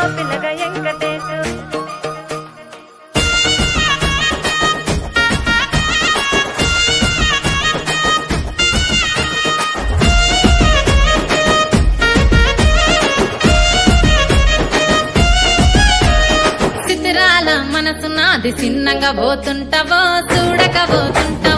పిలగ మనసు నాది చిన్నగా పోతుంటవో చూడకపోతుంటవో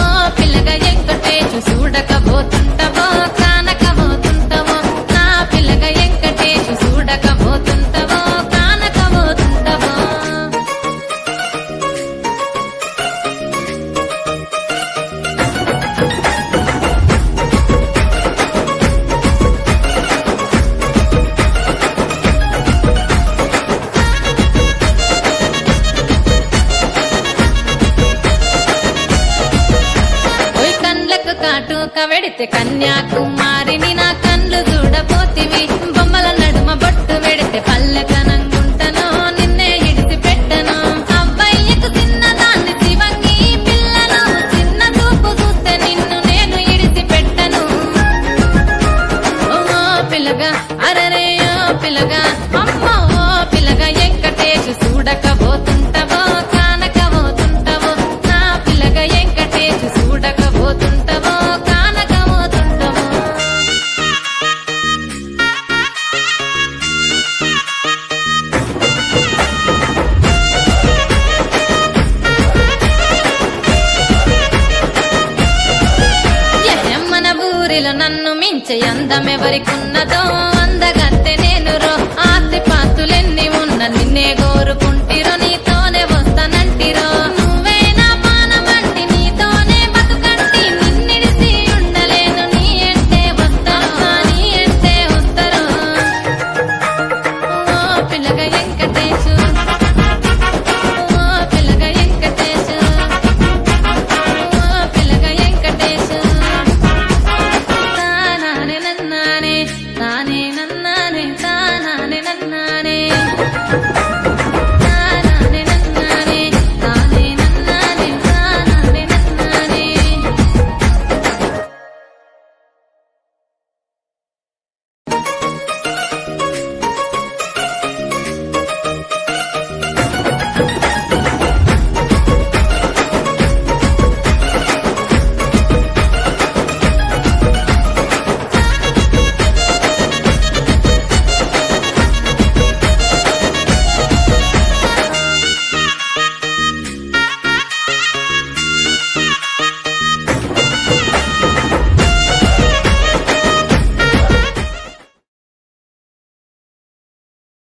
కాటు కవెడితే కన్యాకుమారిని నా కండ్లు చూడపోతివి. నన్ను మించి అందమెవరికున్నదో అందగత్తే